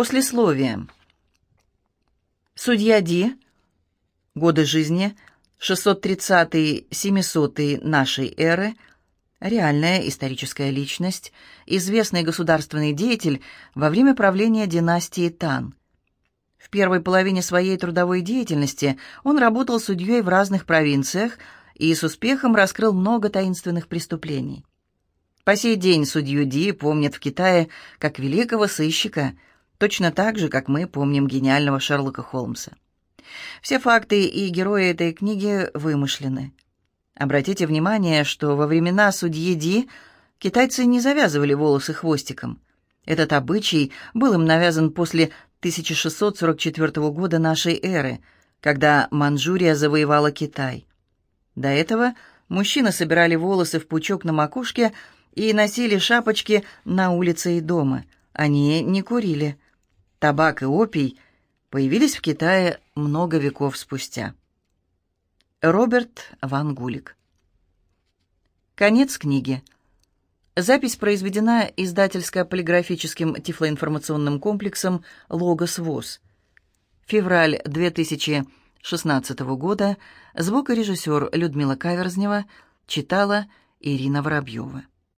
Послесловие. Судья Ди. Годы жизни 630-700 нашей эры. Реальная историческая личность, известный государственный деятель во время правления династии Тан. В первой половине своей трудовой деятельности он работал судьей в разных провинциях и с успехом раскрыл много таинственных преступлений. По сей день судью Ди помнят в Китае как великого сыщика – точно так же, как мы помним гениального Шерлока Холмса. Все факты и герои этой книги вымышлены. Обратите внимание, что во времена судьи Ди китайцы не завязывали волосы хвостиком. Этот обычай был им навязан после 1644 года нашей эры, когда Манчжурия завоевала Китай. До этого мужчины собирали волосы в пучок на макушке и носили шапочки на улице и дома. Они не курили – табак и опий появились в Китае много веков спустя. Роберт Ван Гулик. Конец книги. Запись произведена издательско-полиграфическим тифлоинформационным комплексом «Логос ВОЗ». Февраль 2016 года. Звукорежиссер Людмила Каверзнева читала Ирина Воробьева.